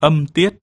âm tiết.